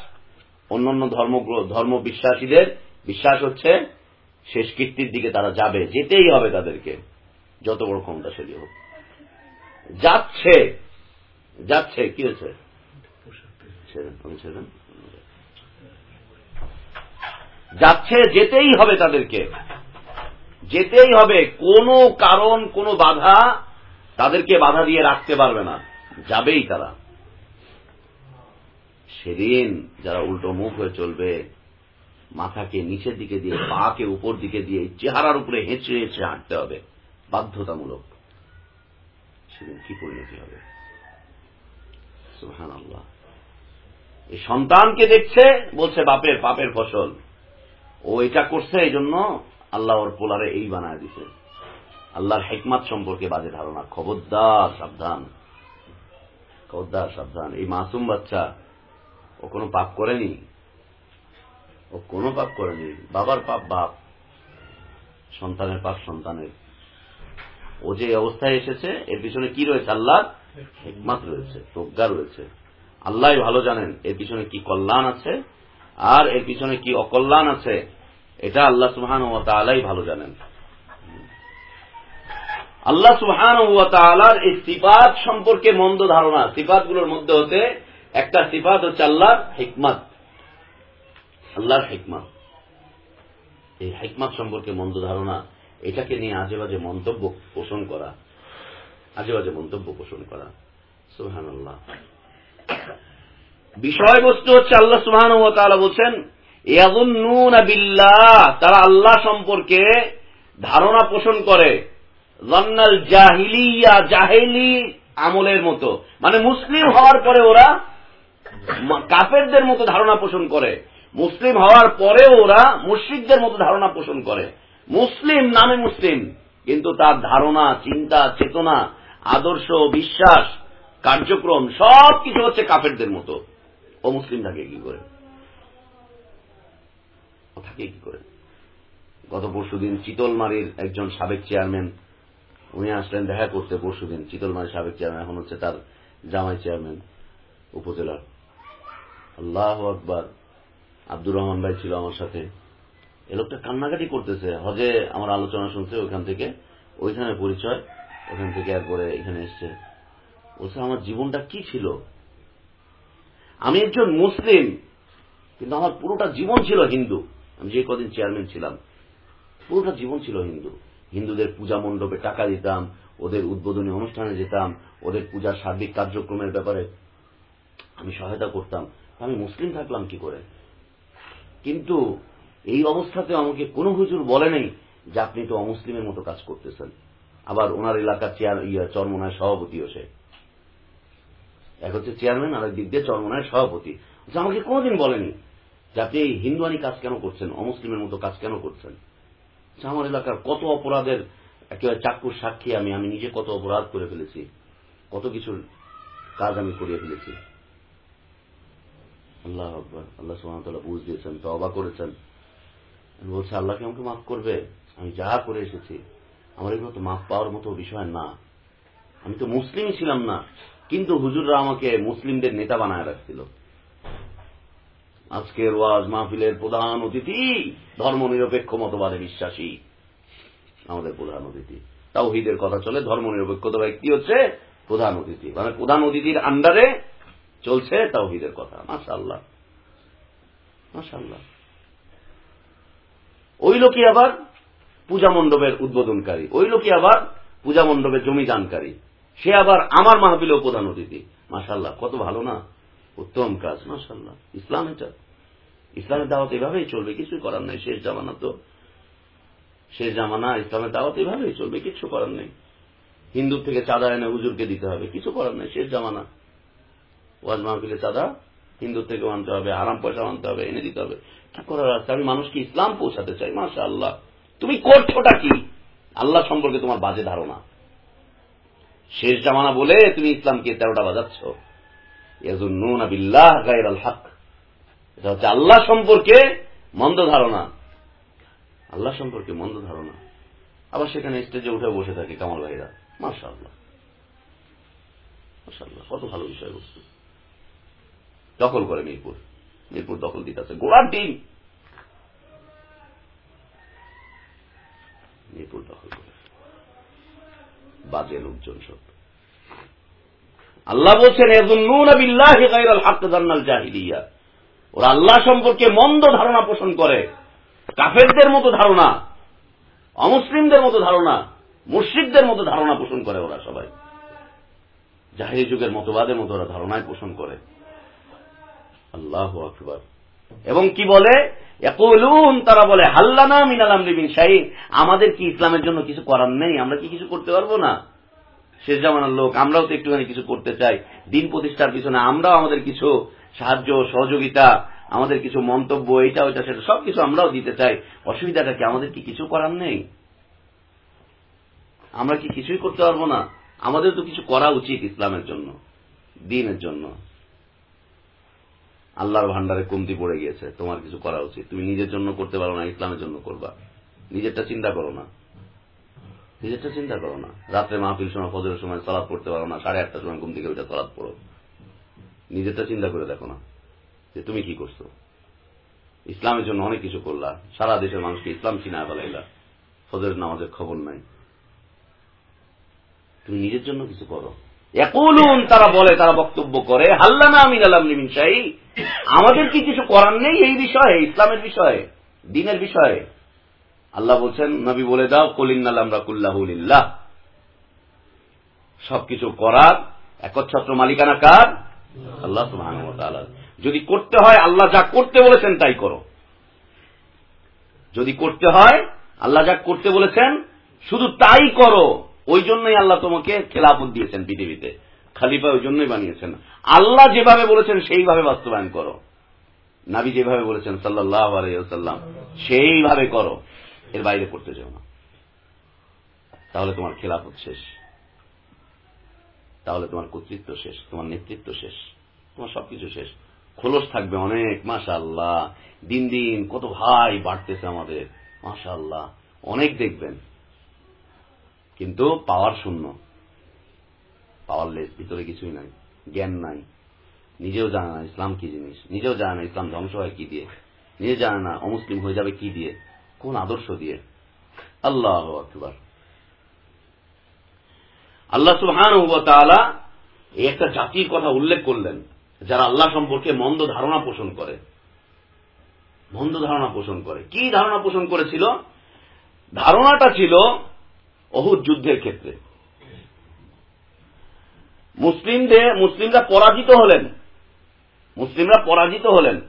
অন্যান্য ধর্ম ধর্ম বিশ্বাসীদের বিশ্বাস হচ্ছে শেষ কীর্তির দিকে তারা যাবে, যেতেই হবে তাদেরকে, যত বড় ক্ষমতাশালী হোক। যাচ্ছে যাচ্ছে, কি হয়েছে? যাচ্ছে, যেতেই হবে তাদেরকে। যেতেই হবে, কোনো কারণ, কোনো বাধা তাদেরকে বাধা দিয়ে রাখতে পারবে না। যাবেই তারা। সেদিন যারা উল্টো মুখ হয়ে চলবে মাথাকে নিচের দিকে দিয়ে, পাকে উপর দিকে দিয়ে, চেহারার উপরে হেঁচে হেঁচে হাঁটতে হবে। বাধ্যতামূলক। সেদিন কি পরিণতি হবে? এই সন্তানকে দেখছে, বলছে, বাপের, পাপের ফসল। ও এটা করছে এই জন্য আল্লাহ ওর পোলারে এই বানায় দিছে। আল্লাহর হেকমাত সম্পর্কে বাজে ধারণা। খবরদার, সাবধান। খবরদার, সাবধান। এই মাসুম বাচ্চা ও কোনো পাপ করেনি? ও কোনো পাপ করেনি, বাবার পাপ, বাপ। সন্তানের পাপ সন্তানের। ও যে অবস্থায় এসেছে, এর পিছনে কি রয়েছে? আল্লাহ হেকমাত রয়েছে, প্রজ্ঞা রয়েছে। আল্লাহ ভালো জানেন, এর পিছনে কি কল্যাণ আছে, আর এর পিছনে কি অকল্যাণ আছে, এটা আল্লাহ সুহান ও তালাই ভালো জানেন। আল্লাহ সুহান ও তালার এই সিপাত সম্পর্কে মন্দ ধারণা সিপাতগুলোর মধ্যে হতে একটা সিফাত হচ্ছে আল্লাহর হিকমত। আল্লাহর হিকমত। এই হিকমত সম্পর্কে মন্দ ধারণা, এটাকে নিয়ে আজে বাজে মন্তব্য পোষণ করা, আজে বাজে মন্তব্য পোষণ করা। সুহান আল্লাহ বিষয়বস্তু হচ্ছে আল্লাহ সুহান ও তালা বলছেন তারা আল্লাহ সম্পর্কে ধারণা পোষণ করে জন্নাল জাহিলিয়া, জাহেলি আমলের মতো। মানে মুসলিম হওয়ার পরে ওরা কাফেরদের মতো ধারণা পোষণ করে। মুসলিম হওয়ার পরে ওরা মুশ্রিকদের মতো ধারণা পোষণ করে। মুসলিম নামে মুসলিম, কিন্তু তার ধারণা, চিন্তা, চেতনা, আদর্শ, বিশ্বাস, কার্যক্রম সব কিছু হচ্ছে কাফেরদের মতো। ও মুসলিম থাকে কি করে? থাকে কি করে? গত পরশুদিন চিতলমারির একজন সাবেক চেয়ারম্যান, উনি আসলেন দেখা করতে পরশুদিন। চিতলমারির সাবেক চেয়ারম্যান এখন হচ্ছে তার জামাই চেয়ারম্যান, উপজেলার। আল্লাহ আকবর। আব্দুর রহমান ভাই ছিল আমার সাথে। এ লোকটা কান্নাকাটি করতেছে। হজে আমার আলোচনা শুনছে ওইখান থেকে। ওইখানে পরিচয় ওখান থেকে একবারে এখানে এসছে। বলছে, আমার জীবনটা কি ছিল? আমি একজন মুসলিম, কিন্তু আমার পুরোটা জীবন ছিল হিন্দু। আমি যে কদিন চেয়ারম্যান ছিলাম, পুরোটা জীবন ছিল হিন্দু। হিন্দুদের পূজা মণ্ডপে টাকা দিতাম, ওদের উদ্বোধনী অনুষ্ঠানে যেতাম, ওদের পূজার সার্বিক কার্যক্রমের ব্যাপারে আমি সহায়তা করতাম। আমি মুসলিম থাকলাম কি করে? কিন্তু এই অবস্থাতে আমাকে কোনো হুজুর বলে নেই যে আপনি তো অমুসলিমের মতো কাজ করতেছেন। আবার ওনার এলাকার চেয়ার, ইয়া, চরমনায় সভাপতিও সে এক হচ্ছে চেয়ারম্যান আর দিক দিয়ে চরমনায় সভাপতি। আমাকে কোনোদিন বলেনি যে আপনি এই হিন্দুয়ানি কাজ কেন করছেন, অমুসলিমের মতো কাজ কেন করছেন। আমার এলাকার কত অপরাধের চাক্ষুর সাক্ষী আমি আমি নিজে কত অপরাধ করে ফেলেছি, কত কিছুর কাজ আমি করিয়ে ফেলেছি। আল্লাহ আকবর, আল্লাহ সুহামতাল্লাহ বুঝ দিয়েছেন তো অবাক করেছেন বলছে আল্লাহকে আমাকে মাফ করবে? আমি যা করে এসেছি, আমার এগুলো তো মাফ পাওয়ার মতো বিষয় না। আমি তো মুসলিমই ছিলাম না, কিন্তু হুজুররা আমাকে মুসলিমদের নেতা বানায় রাখছিল। আজকের ওয়াজ মাহফিলের প্রধান অতিথি ধর্ম নিরপেক্ষ মতবাদে বিশ্বাসী। আমাদের প্রধান অতিথি। তাও হিদের কথা চলে ধর্ম নিরপেক্ষতা ব্যক্তি হচ্ছে প্রধান অতিথি। মানে প্রধান অতিথির আন্ডারে চলছে তাওহিদের কথা মাশাল্লাহ মাশাল্লাহ ওই লোকই আবার পূজা মণ্ডপের উদ্বোধনকারী, ওই লোকই আবার পূজা মণ্ডপের জমি দানকারী। সে আবার আমার মাহবিলেও প্রধান অতিথি মাসাল্লাহ কত ভালো না? উত্তম কাজ মাসাল্লাহ ইসলাম এটা। ইসলামের দাওয়াত এভাবেই চলবে, কিছুই করার নেই। শেষ জামানা তো। শেষ জামানা, ইসলামের দাওয়াত এভাবেই চলবে, কিছু করার নেই। হিন্দু থেকে চাঁদা এনে হুজুরকে দিতে হবে, কিছু করার নেই। শেষ জামানা। ওয়াজ মাহফিলে চাঁদা হিন্দু থেকে আনতে হবে আরাম পয়সা আনতে হবে, এনে দিতে হবে। কি করার আছে? আমি মানুষকে ইসলাম পৌঁছাতে চাই মাসা আল্লাহ তুমি করছোটা কি? আল্লাহ সম্পর্কে তোমার বাজে ধারণা। শেষ জামানা বলে তুমি ইসলামকে তেরোটা বাজাচ্ছ। বিল্লাহ গায়ের আল হক। এটা হচ্ছে আল্লাহ সম্পর্কে মন্দ ধারণা। আল্লাহ সম্পর্কে মন্দ ধারণা। আবার সেখানে স্টেজে উঠে বসে থাকে কামাল ভাইরা। মাসা আল্লাহ কত ভালো বিষয়বস্তু। দখল করে মিরপুর। মিরপুর দখল দিতে আছে। গোড়ার টিম মিরপুর দখল করে। বাজে লোকজন সব। আল্লাহ বলছেন ওরা আল্লাহ সম্পর্কে মন্দ ধারণা পোষণ করে। কাফেরদের মতো ধারণা, অমুসলিমদের মতো ধারণা মুর্শিদদের মতো ধারণা পোষণ করে ওরা সবাই। জাহিরি যুগের মতবাদের মতো ওরা ধারণায় পোষণ করে। আল্লাহ আকবর। এবং কি বলে? তারা বলে, হাল্লানা মিনাল আমরিবিন শাহী আমাদের কি ইসলামের জন্য কিছু করার নেই? আমরা কি কিছু করতে পারব না? শেষ জামানার লোক, আমরাও তো একটুখানি কিছু করতে চাই। দিন প্রতিষ্ঠার পিছনে আমরাও আমাদের কিছু সাহায্য, সহযোগিতা, আমাদের কিছু মন্তব্য এটা ওইটা, সেটা, সবকিছু আমরাও দিতে চাই। অসুবিধাটা কি? আমাদের কি কিছু করার নেই? আমরা কি কিছুই করতে পারব না? আমাদের তো কিছু করা উচিত ইসলামের জন্য, দিনের জন্য। আল্লাহর ভান্ডারে কমতি পড়ে গিয়েছে, তোমার কিছু করা উচিত। তুমি নিজের জন্য করতে পারো না, ইসলামের জন্য করবা। নিজেরটা চিন্তা করো না। নিজেরটা চিন্তা করো না। রাত্রে মাহফিল সময়, ফজরের সময় সলাদ পড়তে পারো না, সাড়ে আটটার সময় ঘুম থেকে সলাদ পড়ো। নিজেরটা চিন্তা করে দেখো না যে তুমি কি করছ। ইসলামের জন্য অনেক কিছু করলা। সারা দেশের মানুষকে ইসলাম চিনা ফেলাইলা। ফজরের নামাজের খবর নাই। তুমি নিজের জন্য কিছু করো। একুলুন তারা বলে, তারা বক্তব্য করে, হাল্লানা আমিন আলাম নিমিন শাহী আমাদের কি কিছু করার নেই এই বিষয়ে ইসলামের বিষয়ে, দিনের বিষয়ে? আল্লাহ বলছেন, নবী বলে দাও কলিন্নাল আমরা কুল্লাহুলিল্লাহ সবকিছু করার একচ্ছত্র মালিকানা কার? আল্লাহ যদি করতে হয়, আল্লাহ যা করতে বলেছেন তাই করো। যদি করতে হয়, আল্লাহ যা করতে বলেছেন, শুধু তাই করো। ওই জন্যই আল্লাহ তোমাকে খেলাফত দিয়েছেন পৃথিবীতে। খালিফা ওই জন্যই বানিয়েছেন। আল্লাহ যেভাবে বলেছেন, সেইভাবে বাস্তবায়ন করো। নাবি যেভাবে বলেছেন সাল্লাহ আলাইসাল্লাম সেইভাবে করো। এর বাইরে করতে চাও না। তাহলে তোমার খেলাফত শেষ। তাহলে তোমার কর্তৃত্ব শেষ, তোমার নেতৃত্ব শেষ, তোমার সবকিছু শেষ। খোলস থাকবে অনেক মাসা আল্লাহ দিন দিন কত ভাই বাড়তেছে আমাদের মাসা আল্লাহ অনেক দেখবেন। কিন্তু পাওয়ার শূন্য। পাওয়ারলেস, ভিতরে কিছুই নাই, জ্ঞান নাই। নিজেও জানে না ইসলাম কি জিনিস, নিজেও জানে না ইসলাম ধ্বংস হয় কি দিয়ে নিজে জানে না অমুসলিম হয়ে যাবে কি দিয়ে, কোন আদর্শ দিয়ে। আল্লাহ আকবার। আল্লাহ সুহান এই একটা জাতির কথা উল্লেখ করলেন, যারা আল্লাহ সম্পর্কে মন্দ ধারণা পোষণ করে। মন্দ ধারণা পোষণ করে। কি ধারণা পোষণ করেছিল? ধারণাটা ছিল অহুদ যুদ্ধের ক্ষেত্রে। মুসলিমদের, মুসলিমরা পরাজিত হলেন। মুসলিমরা পরাজিত হলেন।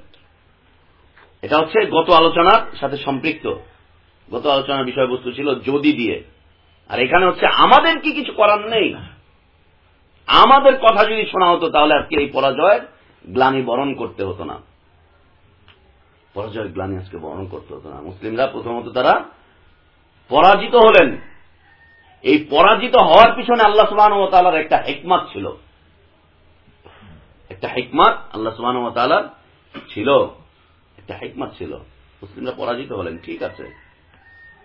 এটা হচ্ছে গত আলোচনার সাথে সম্পৃক্ত। গত আলোচনার বিষয়বস্তু ছিল যদি দিয়ে। আর এখানে হচ্ছে আমাদের কি কিছু করার নেই? আমাদের কথা যদি শোনা হতো তাহলে আজকে এই পরাজয়ের গ্লানি বরণ করতে হতো না। পরাজয়ের গ্লানি আজকে বরণ করতে হতো না। মুসলিমরা প্রথমত তারা পরাজিত হলেন। এই পরাজিত হওয়ার পিছনে আল্লাহ সুবাহ তালার একটা হেকমাত ছিল। একটা হেকমাত আল্লাহ সুবাহ তালার ছিল। একটা হেকমাত ছিল। মুসলিমরা পরাজিত হলেন, ঠিক আছে।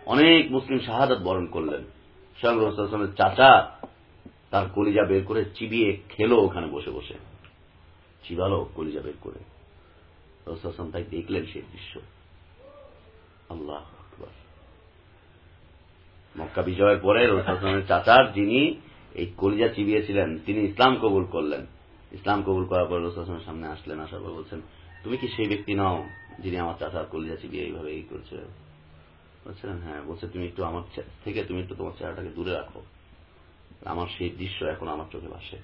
অনেক মুসলিম শাহাদাত বরণ করলেন। রসুলের চাচা তার কলিজা বের করে চিবিয়ে খেলো ওখানে বসে বসে। চিবালো কলিজা বের করে। রসুল তাই দেখলেন সেই দৃশ্য। আল্লাহ মক্কা বিজয়ের পরে রসুলের চাচার যিনি এই কলিজা চিবিয়েছিলেন, তিনি ইসলাম কবুল করলেন। ইসলাম কবুল করার পর রসুলের সামনে আসলেন, আসার পর বলছেন, তুমি কি সেই ব্যক্তি নাও যিনি আমার চাচার কলিজা চিবিয়ে এইভাবে এই করছে? বলছিলেন হ্যাঁ। বলছে, তুমি একটু আমার থেকে তুমি একটু তোমার চেহারাটাকে দূরে রাখো। আমার সেই দৃশ্য এখন আমার চোখে ভাসে।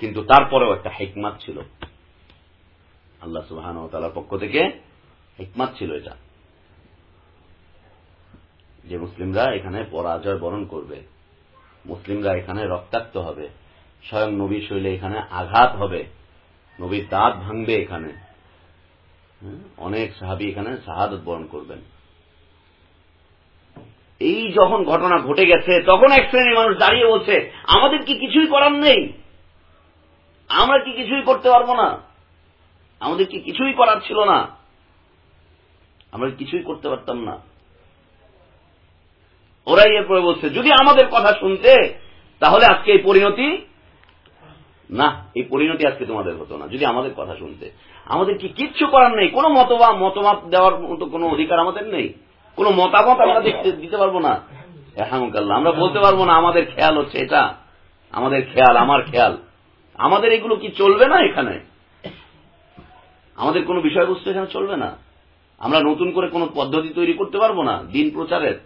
কিন্তু তারপরেও একটা হেকমাত ছিল। আল্লাহ তালার পক্ষ থেকে হেকমাত ছিল এটা। যে মুসলিমরা এখানে পরাজয় বরণ করবে। মুসলিমরা এখানে রক্তাক্ত হবে। স্বয়ং নবীর শৈলে এখানে আঘাত হবে। নবীর দাঁত ভাঙবে এখানে। হ্যাঁ, অনেক সাহাবি এখানে শাহাদত বরণ করবেন। এই যখন ঘটনা ঘটে গেছে তখন এক শ্রেণির মানুষ দাঁড়িয়ে বলছে আমাদের কি কিছুই করার নেই? আমরা কি কিছুই করতে পারব না? আমাদের কি কিছুই করার ছিল না? আমরা কিছুই করতে পারতাম না? ওরাই এরপরে বলছে, যদি আমাদের কথা শুনতে, তাহলে আজকে এই পরিণতি না, এই পরিণতি আজকে তোমাদের হতো না, যদি আমাদের কথা শুনতে। আমাদের কি কিচ্ছু করার নেই, কোনো মতবা মতামত দেওয়ার মতো কোনো অধিকার আমাদের নেই, কোনো মতামত আমরা দেখতে দিতে পারব না। হামকাল্লা আমরা বলতে পারব না, আমাদের খেয়াল হচ্ছে এটা, আমাদের খেয়াল, আমার খেয়াল। আমাদের এগুলো কি চলবে না এখানে? আমাদের কোনো বিষয়বস্তু এখানে চলবে না। আমরা নতুন করে কোনো পদ্ধতি তৈরি করতে পারব না, দিন প্রচারের।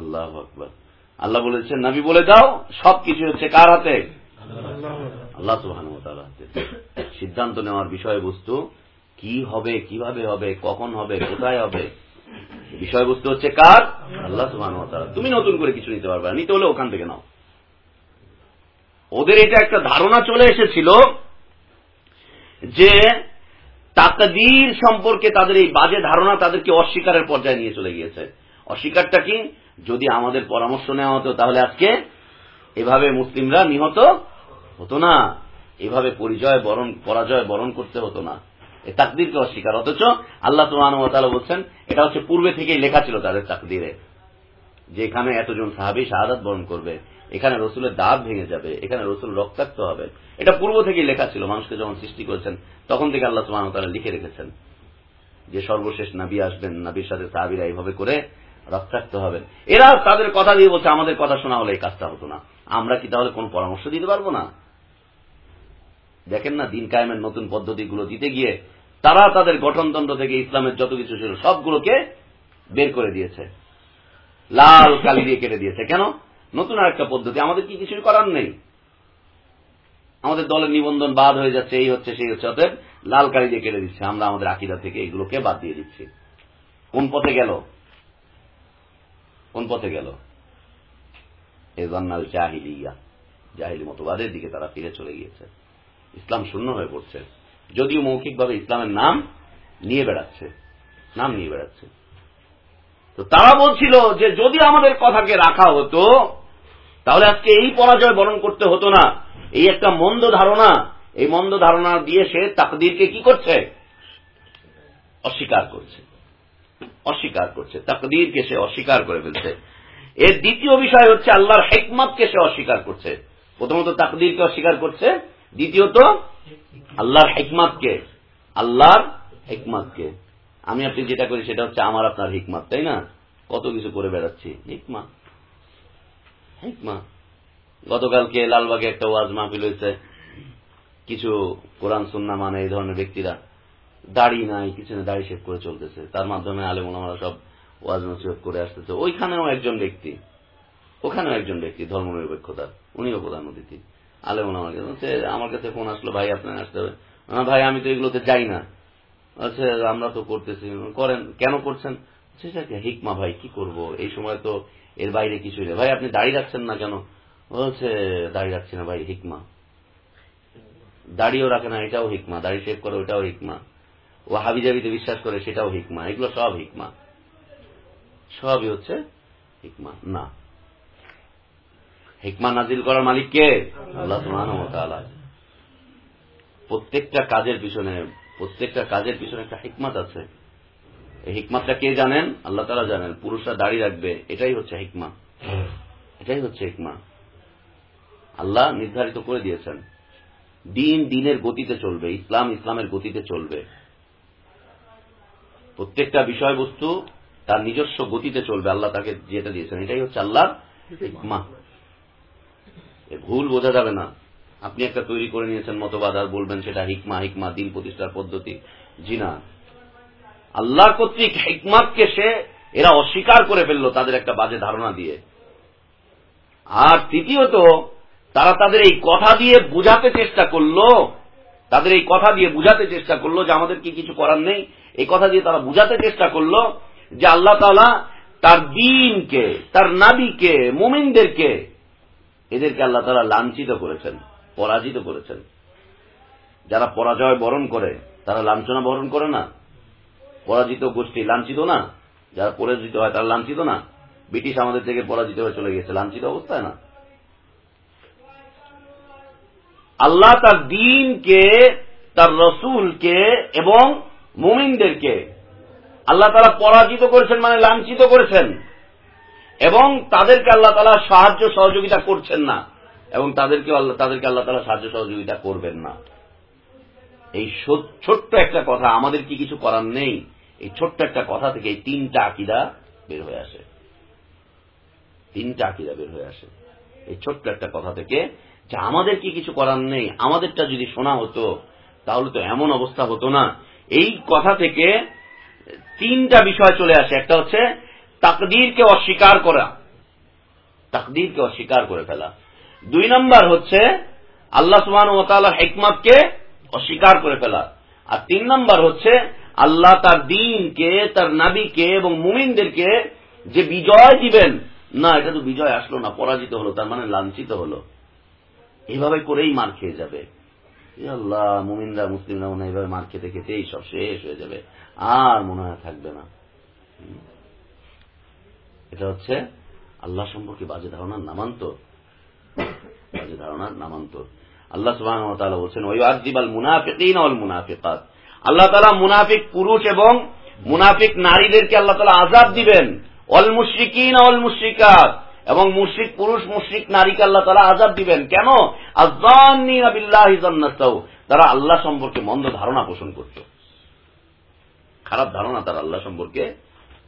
আল্লাহ আকবর। আল্লাহ বলেছেন নবী বলে দাও সব কিছু হচ্ছে কার হাতে? আল্লাহ সুহান হাতে। সিদ্ধান্ত নেওয়ার বিষয়বস্তু কি হবে, কীভাবে হবে, কখন হবে, কোথায় হবে বিষয়বস্তু হচ্ছে কার? আল্লাহ সুহান তুমি নতুন করে কিছু নিতে পারবে নিতে হলে ওখান থেকে নাও। ওদের এটা একটা ধারণা চলে এসেছিল যে তাকদীর সম্পর্কে তাদের এই বাজে ধারণা তাদেরকে অস্বীকারের পর্যায়ে নিয়ে চলে গিয়েছে। অস্বীকারটা কি? যদি আমাদের পরামর্শ নেওয়া হতো, তাহলে আজকে এভাবে মুসলিমরা নিহত হতো না। এভাবে পরিচয় বরণ, পরাজয় বরণ করতে হতো না। এ তাকদিরকে অস্বীকার। অথচ আল্লাহ সুমান বলছেন, এটা হচ্ছে পূর্বে থেকেই লেখা ছিল তাদের তাকদিরে, যে এখানে এতজন সাহাবি শাহাদাত বরণ করবে, এখানে রসুলের দাঁত ভেঙে যাবে, এখানে রসুল রক্তাক্ত হবে। এটা পূর্ব থেকেই লেখা ছিল, মানুষকে যখন সৃষ্টি করেছেন, তখন থেকে আল্লাহ সুমান লিখে রেখেছেন যে সর্বশেষ নাবি আসবেন, নাবির সাথে সাহাবিরা এইভাবে করে রক্তাক্ত হবেন এরা তাদের কথা দিয়ে বলছে, আমাদের কথা শোনা হলে এই কাজটা হতো না। আমরা কি তাহলে কোন পরামর্শ দিতে পারব না? দেখেন না, দিন কায়েমের নতুন পদ্ধতিগুলো দিতে গিয়ে তারা তাদের গঠনতন্ত্র থেকে ইসলামের যত কিছু ছিল, সবগুলোকে বের করে দিয়েছে। লাল কালি দিয়ে কেটে দিয়েছে। কেন? নতুন আরেকটা পদ্ধতি। আমাদের কি কিছুই করার নেই। আমাদের দলের নিবন্ধন বাদ হয়ে যাচ্ছে, এই হচ্ছে, সেই হচ্ছে। অতএব লাল কালি দিয়ে কেটে দিচ্ছে। আমরা আমাদের আকিদা থেকে এগুলোকে বাদ দিয়ে দিচ্ছি। কোন পথে গেল? কোন পথে গেল? এজান্নাল জাহিলিয়া। জাহিলি মতবাদের দিকে তারা ফিরে চলে গিয়েছে। ইসলাম শূন্য হয়ে পড়ছে। যদিও মৌখিকভাবে ইসলামের নাম নিয়ে বেড়াচ্ছে। নাম নিয়ে বেড়াচ্ছে। তো তারা বলছিল যে যদি আমাদের কথাকে রাখা হতো, তাহলে আজকে এই পরাজয় বরণ করতে হতো না। এই একটা মন্দ ধারণা, এই মন্দ ধারণা দিয়ে সে তাকদিরকে কি করছে? অস্বীকার করছে। অস্বীকার করছে। তাকদিরকে সে অস্বীকার করে ফেলছে। এর দ্বিতীয় বিষয় হচ্ছে আল্লাহর হেকমতকে সে অস্বীকার করছে। প্রথমত তাকদিরকে অস্বীকার করছে, দ্বিতীয়ত আল্লাহর হেকমতকে আল্লাহর হেকমতকে। আমি আপনি যেটা করি সেটা হচ্ছে আমার আপনার হিকমত, তাই না? কত কিছু করে বেড়াচ্ছি। হিকমা হিকমা গতকালকে লালবাগে একটা ওয়াজ মাহফিল হয়েছে। কিছু কোরআন সুন্না মানে এই ধরনের ব্যক্তিরা দাড়ি নাই, কিছু না, দাড়ি শেভ করে চলতেছে। তার মাধ্যমে আলেম সব ওয়াজ নসিহত করে আসতেছে। ওইখানেও একজন ব্যক্তি, ওখানেও একজন ব্যক্তি ধর্মনিরপেক্ষতা উনিও প্রধান অতিথি। আলেম ওলামার কাছে আমার কাছে ফোন আসলো, ভাই আপনার আসতে হবে। ভাই, আমি তো এগুলোতে যাই না। আচ্ছা আমরা তো করতেছি। করেন, কেন করছেন? সেটা হিকমা ভাই, কি করব? এই সময় তো এর বাইরে কিছুই নেই। ভাই, আপনি দাড়ি রাখছেন না কেন? বলছে, দাড়ি রাখছি না ভাই, হিকমা। দাড়িও রাখে না, এটাও হিকমা। দাড়ি শেভ করে, ওটাও হিকমা। ও হাবিজাবিতে বিশ্বাস করে সেটাও হিকমা, এগুলো সব হিকমা। সবই হচ্ছে হিকমা, না। হিকমা নাজিল করার মালিক কে? আল্লাহ প্রত্যেকটা কাজের পিছনে, প্রত্যেকটা কাজের পিছনে একটা হিকমাত আছে। এই হিকমাতটা কে জানেন? আল্লাহ তারা জানেন। পুরুষরা দাড়ি রাখবে, এটাই হচ্ছে হিকমা। এটাই হচ্ছে হিকমা। আল্লাহ নির্ধারিত করে দিয়েছেন। দিন দিনের গতিতে চলবে, ইসলাম ইসলামের গতিতে চলবে। প্রত্যেকটা বিষয়বস্তু তার নিজস্ব গতিতে চলবে, আল্লাহ তাকে যেটা দিয়েছেন, এটাই হচ্ছে আল্লাহর হিকমা। ভুল বোঝা যাবে না। আপনি একটা তৈরি করে নিয়েছেন মতবাদ, আর বলবেন সেটা হিকমা হিকমা দিন প্রতিষ্ঠার পদ্ধতি। জি না। আল্লাহ কর্তৃক হেকমাতকে সে, এরা অস্বীকার করে ফেলল তাদের একটা বাজে ধারণা দিয়ে। আর তৃতীয়ত, তারা তাদের এই কথা দিয়ে বুঝাতে চেষ্টা করল, তাদের এই কথা দিয়ে বুঝাতে চেষ্টা করল যে আমাদের কি কিছু করার নেই। এই কথা দিয়ে তারা বুঝাতে চেষ্টা করল যে আল্লাহ তালা তার দিনকে, তার নাবিকে, মুমিনদেরকে এদেরকে আল্লাহ তালা লাঞ্ছিত করেছেন, পরাজিত করেছেন। যারা পরাজয় বরণ করে, তারা লাঞ্ছনা বরণ করে না। পরাজিত গোষ্ঠী লাঞ্ছিত না। যারা পরাজিত হয়, তারা লাঞ্ছিত না। ব্রিটিশ আমাদের থেকে পরাজিত হয়ে চলে গেছে লাঞ্ছিত অবস্থায় না। আল্লাহ তার দিনকে, তার রসুলকে এবং মুমিনদেরকে আল্লাহ তারা পরাজিত করেছেন মানে লাঞ্ছিত করেছেন। এবং তাদেরকে আল্লাহ তালা সাহায্য সহযোগিতা করছেন না। এবং তাদেরকে আল্লাহ তাদেরকে আল্লাহ তালা সাহায্য সহযোগিতা করবেন না। এই ছোট্ট একটা কথা, আমাদের কি কিছু করার নেই? এই ছোট্ট একটা কথা থেকে এই তিনটা আকিদা বের হয়ে আসে। তিনটা আকিদা বের হয়ে আসে। এই ছোট্ট একটা কথা থেকে যে আমাদের কি কিছু করার নেই? আমাদেরটা যদি শোনা হতো, তাহলে তো এমন অবস্থা হতো না এই কথা থেকে তিনটা বিষয় চলে আসে। একটা হচ্ছে তাকদীরকে অস্বীকার করা। তাকদীরকে অস্বীকার করে ফেলা। দুই নম্বর হচ্ছে আল্লাহ সুবান ও তাল্লাহ হেকমতকে অস্বীকার করে ফেলা। আর তিন নম্বর হচ্ছে আল্লাহ তার দিনকে, তার নাবিকে এবং মুমিনদেরকে যে বিজয় দিবেন, না, এটা তো বিজয় আসলো না, পরাজিত হলো, তার মানে লাঞ্ছিত হলো। এভাবে করেই মার খেয়ে যাবে। আল্লাহ মুমিনরা, মুসলিমরা মনে এইভাবে মার খেতে খেতে এই সব শেষ হয়ে যাবে। আর মনে হয় থাকবে না। এটা হচ্ছে আল্লাহ সম্পর্কে বাজে ধারণার নামান্তর। বাজে ধারণার নামান্তর। আল্লাহ সুবাহ বলছেন ওই আদিবাল মুনাফিক অল মুনাফিকাত। আল্লাহ তালা মুনাফিক পুরুষ এবং মুনাফিক নারীদেরকে আল্লাহ তালা আজাদ দিবেন। অল মুশ্রিকিন অল মুশ্রিকাত। এবং মুশ্রিক পুরুষ, মুশ্রিক নারীকে আল্লাহ তালা আজাদ দিবেন। কেন? তারা আল্লাহ সম্পর্কে মন্দ ধারণা পোষণ করত। খারাপ ধারণা তারা আল্লাহ সম্পর্কে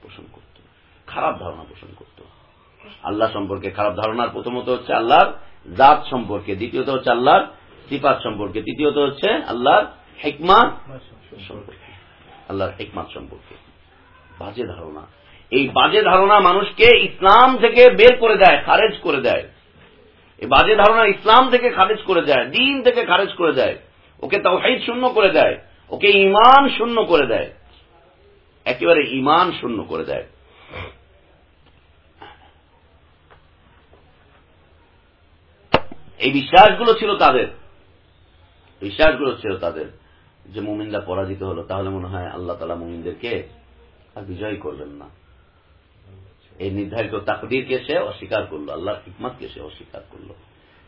পোষণ করত। খারাপ ধারণা পোষণ করত। আল্লাহ সম্পর্কে খারাপ ধারণার প্রথমত হচ্ছে আল্লাহর জাত সম্পর্কে, দ্বিতীয়ত হচ্ছে আল্লাহর সিফাত সম্পর্কে, তৃতীয়ত হচ্ছে আল্লাহর হেকমাত সম্পর্কে। আল্লাহর হেকমাত সম্পর্কে। বাজে ধারণা। এই বাজে ধারণা মানুষকে ইসলাম থেকে বের করে দেয়, খারেজ করে দেয়। এই বাজে ধারণা ইসলাম থেকে খারেজ করে দেয়, দিন থেকে খারেজ করে দেয়। ওকে তাওহাইদ শূন্য করে দেয়, ওকে ইমান শূন্য করে দেয়। একেবারে ইমান শূন্য করে দেয়। এই বিশ্বাসগুলো ছিল তাদের। বিশ্বাসগুলো ছিল তাদের। যে মুমিনরা পরাজিত হলো, তাহলে মনে হয় আল্লাহ তালা মুমিনদেরকে আর বিজয় করবেন না। এই নির্ধারিত তাকদিরকে সে অস্বীকার করল, আল্লাহর হিকমতকে সে অস্বীকার করল।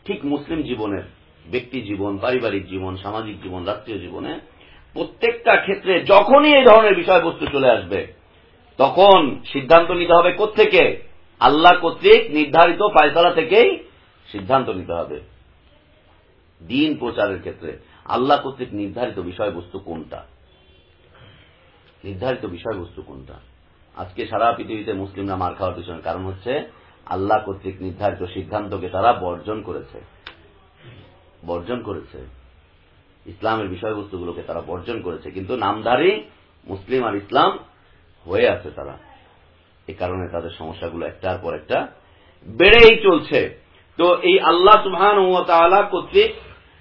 ঠিক মুসলিম জীবনের, ব্যক্তি জীবন, পারিবারিক জীবন, সামাজিক জীবন, রাষ্ট্রীয় জীবনে প্রত্যেকটা ক্ষেত্রে যখনই এই ধরনের বিষয়বস্তু চলে আসবে, তখন সিদ্ধান্ত নিতে হবে কোথেকে আল্লাহ কর্তৃক নির্ধারিত পায়সালা থেকেই সিদ্ধান্ত নিতে হবে। দিন প্রচারের ক্ষেত্রে আল্লাহ কর্তৃক নির্ধারিত বিষয়বস্তু কোনটা? নির্ধারিত বিষয়বস্তু কোনটা? আজকে সারা পৃথিবীতে মুসলিমরা মার খাওয়ার পিছনে কারণ হচ্ছে আল্লাহ কর্তৃক নির্ধারিত সিদ্ধান্তকে তারা বর্জন করেছে। বর্জন করেছে। ইসলামের বিষয়বস্তুগুলোকে তারা বর্জন করেছে। কিন্তু নামধারী মুসলিম আর ইসলাম হয়ে আছে তারা। এ কারণে তাদের সমস্যাগুলো একটার পর একটা বেড়েই চলছে। তো এই আল্লাহ সুহান কর্তৃক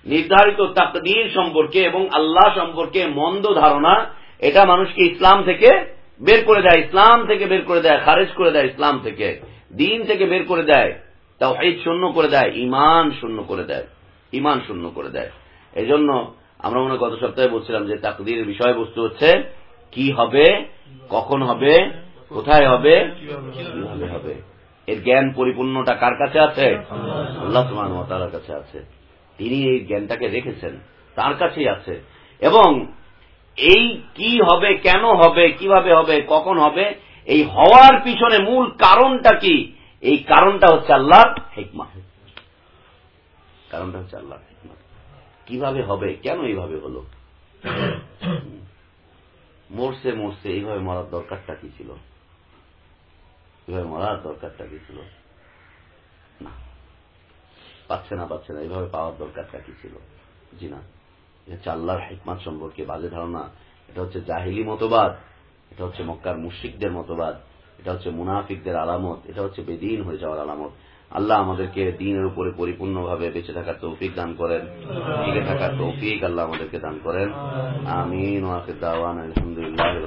নির্ধারিত তাকদির সম্পর্কে এবং আল্লাহ সম্পর্কে মন্দ ধারণা, এটা মানুষকে ইসলাম থেকে বের করে দেয় ইসলাম থেকে বের করে দেয়, খারেজ করে দেয় ইসলাম থেকে। দিন থেকে বের করে দেয় তাও হাইদ শূন্য করে দেয় ইমান শূন্য করে দেয় ইমান শূন্য করে দেয়। এই জন্য আমরা মনে গত সপ্তাহে বলছিলাম যে তাকদির বিষয়বস্তু হচ্ছে, কি হবে, কখন হবে, কোথায় হবে, কীভাবে হবে। এর জ্ঞান পরিপূর্ণটা কার কাছে আছে? আল্লাহ সুমান কাছে আছে। তিনি এই জ্ঞানটাকে রেখেছেন, তার কাছেই আছে। এবং এই কি হবে, কেন হবে, কীভাবে হবে, কখন হবে, এই হওয়ার পিছনে মূল কারণটা কি? এই কারণটা হচ্ছে আল্লাহর হেকমা কারণটা হচ্ছে আল্লাহর হেকমা কীভাবে হবে, কেন এইভাবে হলো? মরছে মরছে, এইভাবে মরার দরকারটা কি ছিল? এইভাবে মরার দরকারটা কি ছিল? না। পাচ্ছে না পাচ্ছে না, এইভাবে পাওয়ার দরকারটা কি ছিল? জি না। হচ্ছে আল্লাহর হেকমাত সম্পর্কে বাজে ধারণা, এটা হচ্ছে জাহিলি মতবাদ, এটা হচ্ছে মক্কার মুশিকদের মতবাদ, এটা হচ্ছে মুনাফিকদের আলামত, এটা হচ্ছে বেদিন হয়ে যাওয়ার আলামত। আল্লাহ আমাদেরকে দিনের উপরে পরিপূর্ণভাবে বেঁচে থাকার তৌফিক দান করেন টিকে থাকার তৌফিক আল্লাহ আমাদেরকে দান করেন। আমিন আলহামদুলিল্লাহ